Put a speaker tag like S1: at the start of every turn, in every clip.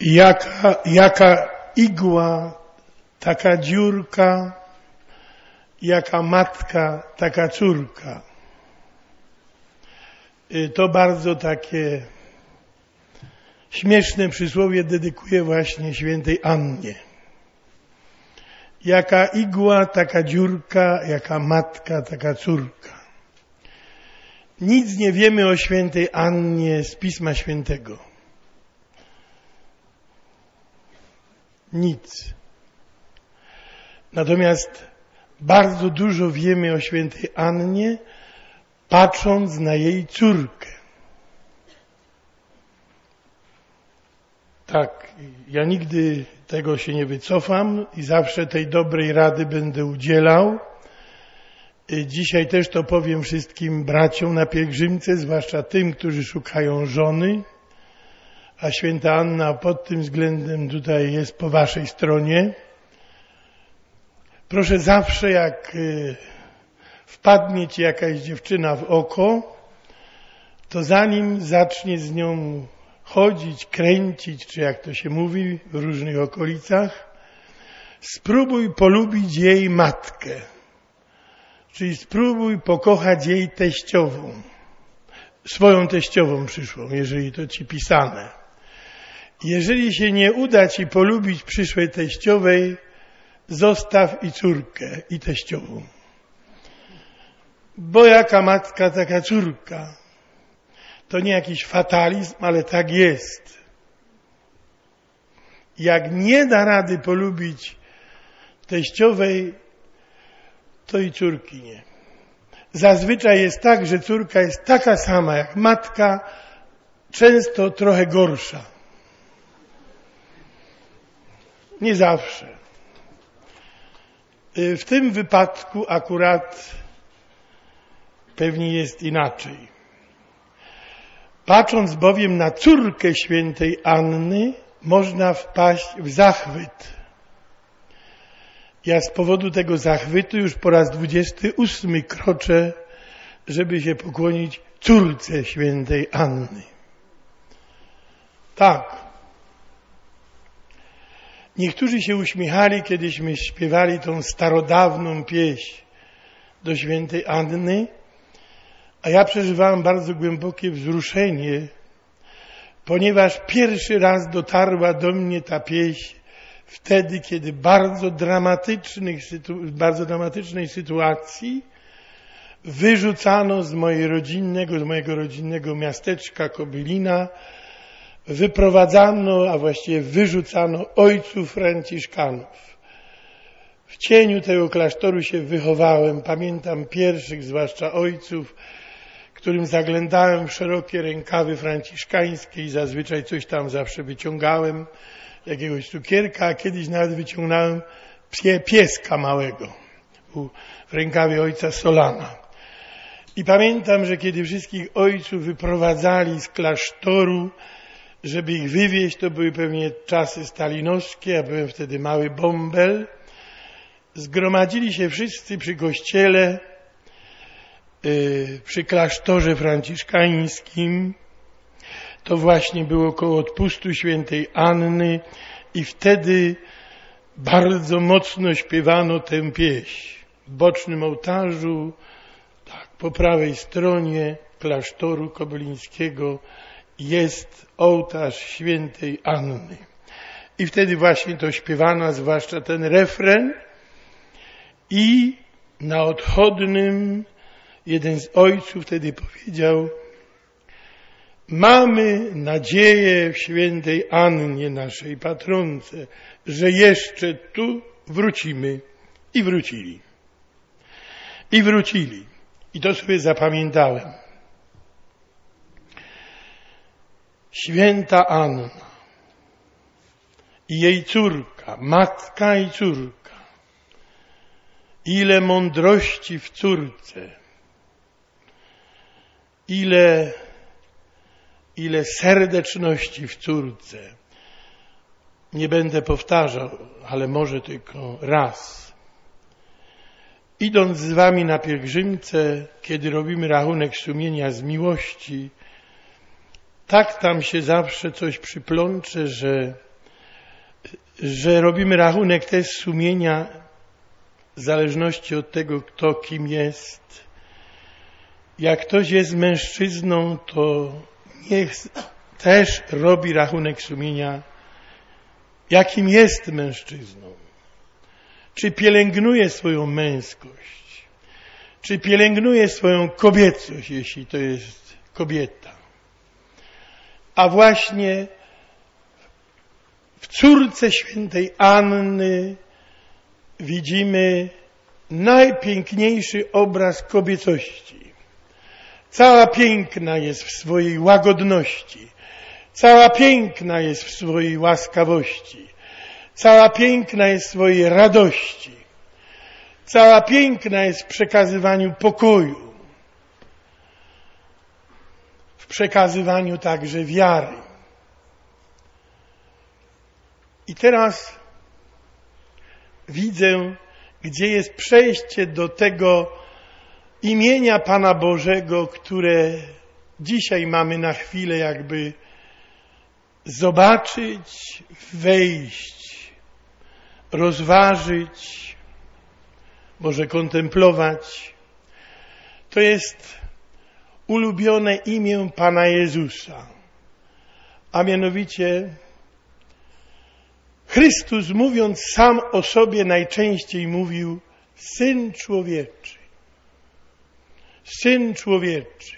S1: Jaka, jaka igła, taka dziurka, jaka matka, taka córka. Y, to bardzo takie śmieszne przysłowie dedykuję właśnie świętej Annie. Jaka igła, taka dziurka, jaka matka, taka córka. Nic nie wiemy o świętej Annie z Pisma Świętego. Nic. Natomiast bardzo dużo wiemy o świętej Annie, patrząc na jej córkę. Tak, ja nigdy tego się nie wycofam i zawsze tej dobrej rady będę udzielał. Dzisiaj też to powiem wszystkim braciom na pielgrzymce, zwłaszcza tym, którzy szukają żony, a święta Anna pod tym względem tutaj jest po waszej stronie. Proszę zawsze, jak y, wpadnie ci jakaś dziewczyna w oko, to zanim zacznie z nią chodzić, kręcić, czy jak to się mówi w różnych okolicach, spróbuj polubić jej matkę. Czyli spróbuj pokochać jej teściową. Swoją teściową przyszłą, jeżeli to ci pisane. Jeżeli się nie uda ci polubić przyszłej teściowej, zostaw i córkę, i teściową. Bo jaka matka, taka córka. To nie jakiś fatalizm, ale tak jest. Jak nie da rady polubić teściowej, to i córki nie. Zazwyczaj jest tak, że córka jest taka sama jak matka, często trochę gorsza. Nie zawsze. Y, w tym wypadku akurat pewnie jest inaczej. Patrząc bowiem na córkę świętej Anny, można wpaść w zachwyt. Ja z powodu tego zachwytu już po raz 28 kroczę, żeby się pokłonić córce świętej Anny. Tak, Niektórzy się uśmiechali, kiedyśmy śpiewali tą starodawną pieśń do świętej Anny, a ja przeżywałem bardzo głębokie wzruszenie, ponieważ pierwszy raz dotarła do mnie ta pieśń wtedy, kiedy bardzo, dramatycznych, bardzo dramatycznej sytuacji wyrzucano z, mojej rodzinnego, z mojego rodzinnego miasteczka Kobylina wyprowadzano, a właściwie wyrzucano ojców franciszkanów. W cieniu tego klasztoru się wychowałem. Pamiętam pierwszych, zwłaszcza ojców, którym zaglądałem w szerokie rękawy franciszkańskie i zazwyczaj coś tam zawsze wyciągałem, jakiegoś cukierka, a kiedyś nawet wyciągnąłem psie, pieska małego w rękawie ojca Solana. I pamiętam, że kiedy wszystkich ojców wyprowadzali z klasztoru, żeby ich wywieźć, to były pewnie czasy stalinowskie, ja byłem wtedy mały bąbel. Zgromadzili się wszyscy przy kościele, yy, przy klasztorze franciszkańskim. To właśnie było koło odpustu świętej Anny i wtedy bardzo mocno śpiewano tę pieśń. W bocznym ołtarzu, tak, po prawej stronie klasztoru kobylińskiego jest ołtarz świętej Anny. I wtedy właśnie to śpiewano, zwłaszcza ten refren. I na odchodnym jeden z ojców wtedy powiedział, mamy nadzieję w świętej Annie, naszej patronce, że jeszcze tu wrócimy. I wrócili. I wrócili. I to sobie zapamiętałem. Święta Anna i jej córka, matka i córka. Ile mądrości w córce, ile, ile serdeczności w córce. Nie będę powtarzał, ale może tylko raz. Idąc z wami na pielgrzymce, kiedy robimy rachunek sumienia z miłości, tak tam się zawsze coś przyplącze, że że robimy rachunek też sumienia w zależności od tego, kto kim jest. Jak ktoś jest mężczyzną, to niech też robi rachunek sumienia, jakim jest mężczyzną. Czy pielęgnuje swoją męskość, czy pielęgnuje swoją kobiecość, jeśli to jest kobieta. A właśnie w córce świętej Anny widzimy najpiękniejszy obraz kobiecości. Cała piękna jest w swojej łagodności, cała piękna jest w swojej łaskawości, cała piękna jest w swojej radości, cała piękna jest w przekazywaniu pokoju, w przekazywaniu także wiary. I teraz widzę, gdzie jest przejście do tego imienia Pana Bożego, które dzisiaj mamy na chwilę jakby zobaczyć, wejść, rozważyć, może kontemplować. To jest ulubione imię Pana Jezusa, a mianowicie Chrystus mówiąc sam o sobie najczęściej mówił Syn Człowieczy. Syn Człowieczy.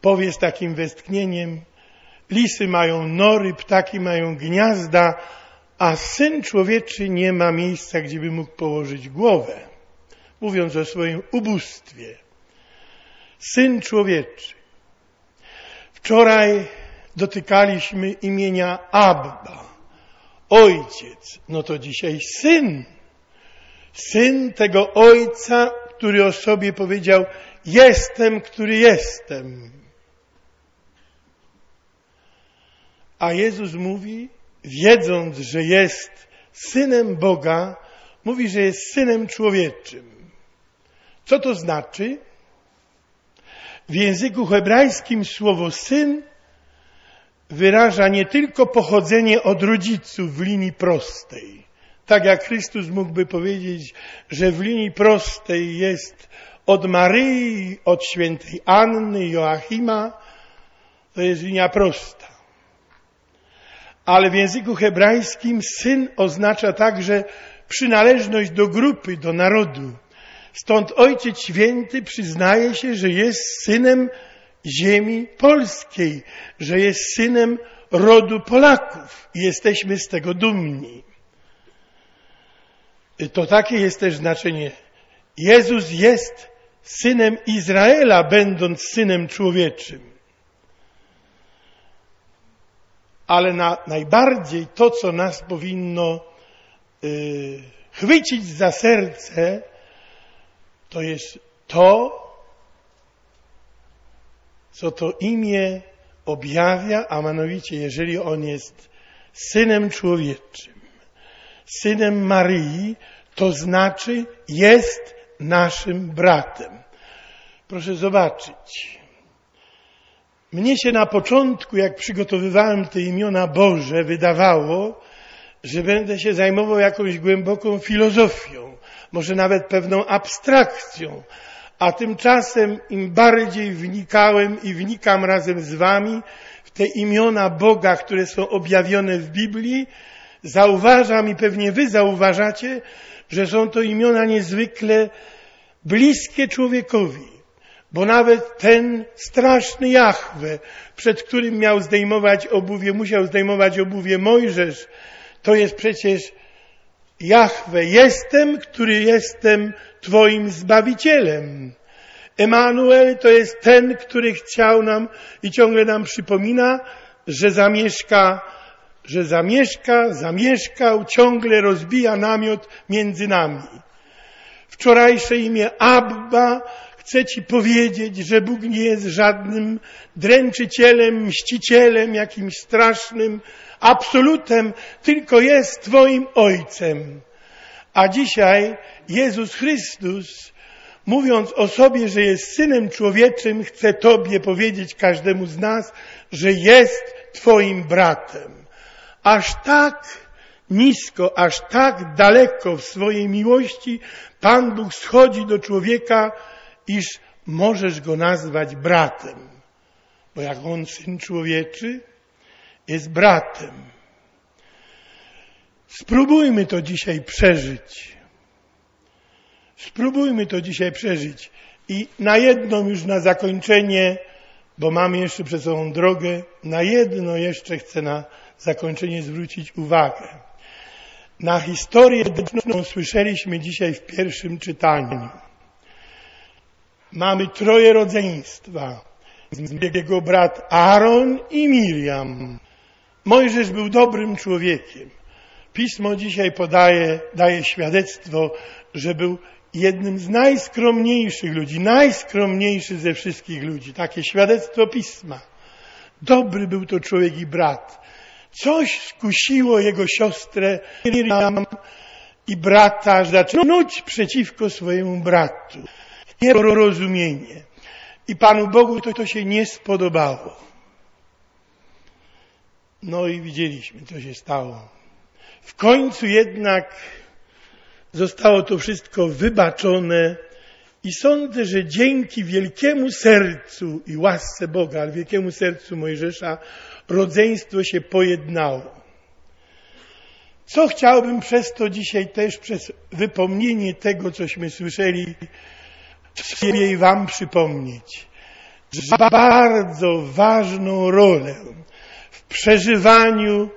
S1: Powie z takim westchnieniem, lisy mają nory, ptaki mają gniazda, a Syn Człowieczy nie ma miejsca, gdzie by mógł położyć głowę. Mówiąc o swoim ubóstwie. Syn Człowieczy. Wczoraj dotykaliśmy imienia Abba ojciec, no to dzisiaj syn. Syn tego ojca, który o sobie powiedział: Jestem, który jestem. A Jezus mówi, wiedząc, że jest synem Boga, mówi, że jest synem człowieczym. Co to znaczy? W języku hebrajskim słowo syn wyraża nie tylko pochodzenie od rodziców w linii prostej. Tak jak Chrystus mógłby powiedzieć, że w linii prostej jest od Maryi, od świętej Anny, Joachima, to jest linia prosta. Ale w języku hebrajskim syn oznacza także przynależność do grupy, do narodu. Stąd Ojciec Święty przyznaje się, że jest synem ziemi polskiej, że jest synem rodu Polaków i jesteśmy z tego dumni. To takie jest też znaczenie. Jezus jest synem Izraela, będąc synem człowieczym. Ale na, najbardziej to, co nas powinno yy, chwycić za serce, to jest to, co to imię objawia, a mianowicie, jeżeli on jest synem człowieczym, synem Maryi, to znaczy jest naszym bratem. Proszę zobaczyć. Mnie się na początku, jak przygotowywałem te imiona Boże, wydawało, że będę się zajmował jakąś głęboką filozofią, może nawet pewną abstrakcją, a tymczasem im bardziej wnikałem i wnikam razem z wami w te imiona Boga, które są objawione w Biblii, zauważam i pewnie wy zauważacie, że są to imiona niezwykle bliskie człowiekowi. Bo nawet ten straszny Jahwe, przed którym miał zdejmować obuwie, musiał zdejmować obuwie Mojżesz, to jest przecież Jahwe, jestem, który jestem Twoim Zbawicielem. Emanuel to jest ten, który chciał nam i ciągle nam przypomina, że zamieszka, że zamieszka, zamieszkał, ciągle rozbija namiot między nami. Wczorajsze imię Abba chce Ci powiedzieć, że Bóg nie jest żadnym dręczycielem, mścicielem, jakimś strasznym absolutem, tylko jest Twoim Ojcem. A dzisiaj Jezus Chrystus, mówiąc o sobie, że jest Synem Człowieczym, chce Tobie powiedzieć, każdemu z nas, że jest Twoim bratem. aż tak nisko, aż tak daleko w swojej miłości Pan Bóg schodzi do człowieka, iż możesz go nazwać bratem. Bo jak on, syn człowieczy, jest bratem. Spróbujmy to dzisiaj przeżyć. Spróbujmy to dzisiaj przeżyć. I na jedną już na zakończenie, bo mamy jeszcze przed sobą drogę, na jedno jeszcze chcę na zakończenie zwrócić uwagę. Na historię, którą słyszeliśmy dzisiaj w pierwszym czytaniu. Mamy troje rodzeństwa. Jego brat Aaron i Miriam. Mojżesz był dobrym człowiekiem. Pismo dzisiaj podaje, daje świadectwo, że był jednym z najskromniejszych ludzi, najskromniejszy ze wszystkich ludzi. Takie świadectwo pisma. Dobry był to człowiek i brat. Coś skusiło jego siostrę Miriam i brata, że zaczął przeciwko swojemu bratu. Nieporozumienie. I Panu Bogu to, to się nie spodobało. No i widzieliśmy, co się stało. W końcu jednak zostało to wszystko wybaczone i sądzę, że dzięki wielkiemu sercu i łasce Boga, ale wielkiemu sercu Mojżesza, rodzeństwo się pojednało. Co chciałbym przez to dzisiaj też, przez wypomnienie tego, cośmy słyszeli, sobie i Wam przypomnieć, że bardzo ważną rolę przeżywaniu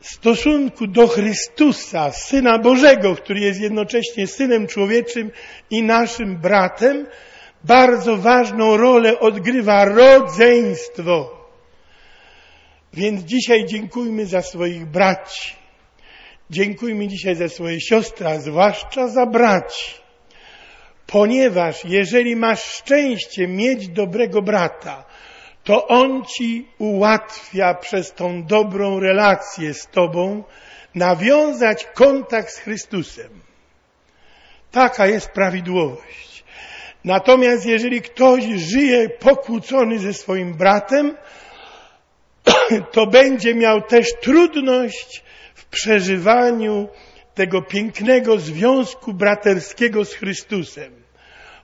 S1: stosunku do Chrystusa, Syna Bożego, który jest jednocześnie Synem Człowieczym i naszym bratem, bardzo ważną rolę odgrywa rodzeństwo. Więc dzisiaj dziękujmy za swoich braci. Dziękujmy dzisiaj za swoje siostry, a zwłaszcza za braci. Ponieważ jeżeli masz szczęście mieć dobrego brata, to On ci ułatwia przez tą dobrą relację z Tobą nawiązać kontakt z Chrystusem. Taka jest prawidłowość. Natomiast jeżeli ktoś żyje pokłócony ze swoim bratem, to będzie miał też trudność w przeżywaniu tego pięknego związku braterskiego z Chrystusem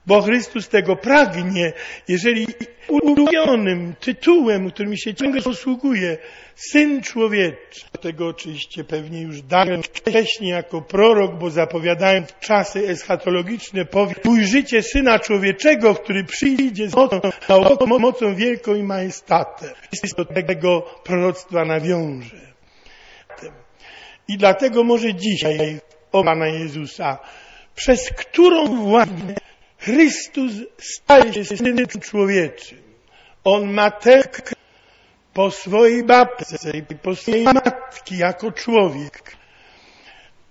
S1: bo Chrystus tego pragnie, jeżeli ulubionym tytułem, którym się ciągle posługuje, Syn Człowieczy. Tego oczywiście pewnie już dałem wcześniej jako prorok, bo zapowiadając czasy eschatologiczne, powie, ujrzycie Syna Człowieczego, który przyjdzie z mocą, mocą wielką i majestatem. Jest do tego proroctwa nawiąże. I dlatego może dzisiaj o Pana Jezusa, przez którą właśnie Chrystus staje się Synem Człowieczym. On ma tak po swojej babce i po swojej matki jako człowiek.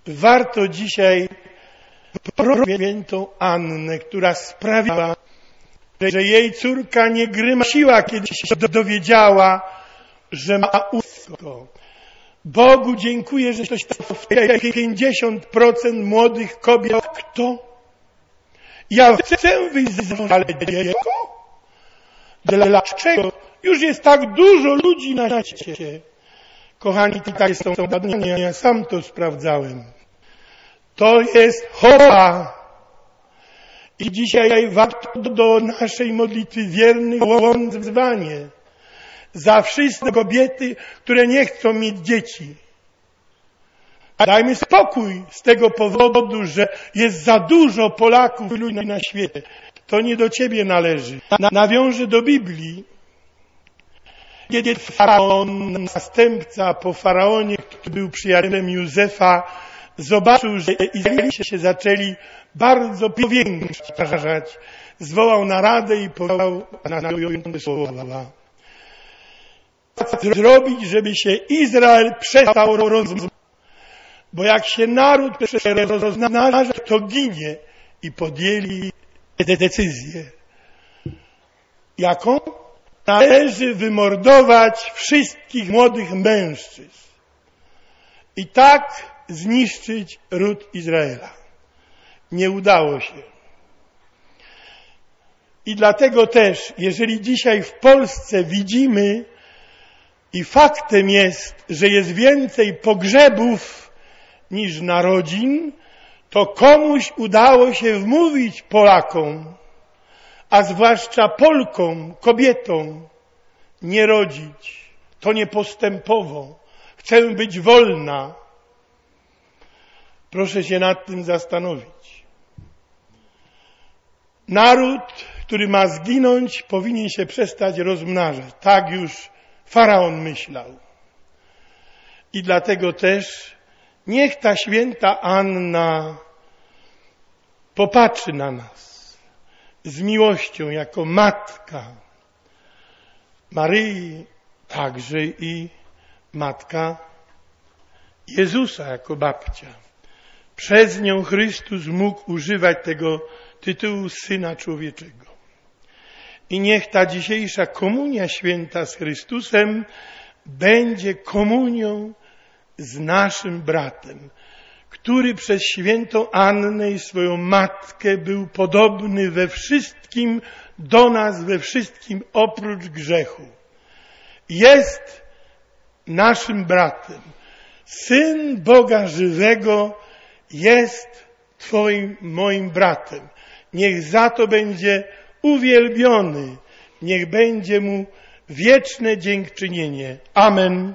S1: Warto dzisiaj świętą Annę, która sprawiła, że jej córka nie grymasiła, kiedy się dowiedziała, że ma ustko. Bogu dziękuję, że ktoś w 50% młodych kobiet, kto ja chcę wyjść z dziecko? Dlaczego? Już jest tak dużo ludzi na świecie. Kochani, tutaj są badania, ja sam to sprawdzałem. To jest choroba. I dzisiaj warto do naszej modlitwy wiernych wezwanie za wszystkie kobiety, które nie chcą mieć dzieci Dajmy spokój z tego powodu, że jest za dużo Polaków i ludzi na świecie. To nie do ciebie należy. Nawiążę do Biblii. Kiedy faraon, następca po faraonie, który był przyjacielem Józefa, zobaczył, że Izraelici się zaczęli bardzo powiększać, zwołał naradę i powiedział następujące słowa. Zrobić, żeby się Izrael przestał rozmawiać bo jak się naród rozmnaża, to ginie. I podjęli decyzję. Jaką? Należy wymordować wszystkich młodych mężczyzn. I tak zniszczyć ród Izraela. Nie udało się. I dlatego też, jeżeli dzisiaj w Polsce widzimy I faktem jest, że jest więcej pogrzebów niż narodzin, to komuś udało się wmówić Polakom, a zwłaszcza Polkom, kobietom, nie rodzić. To niepostępowo. Chcę być wolna. Proszę się nad tym zastanowić. Naród, który ma zginąć, powinien się przestać rozmnażać. Tak już faraon myślał. I dlatego też niech ta święta Anna popatrzy na nas z miłością jako matka Maryi, także i matka Jezusa jako babcia. Przez nią Chrystus mógł używać tego tytułu Syna Człowieczego. I niech ta dzisiejsza komunia święta z Chrystusem będzie komunią z naszym bratem, który przez świętą Annę i swoją matkę był podobny we wszystkim do nas, we wszystkim oprócz grzechu. Jest naszym bratem. Syn Boga żywego jest Twoim, moim bratem. Niech za to będzie uwielbiony. Niech będzie mu wieczne dziękczynienie. Amen.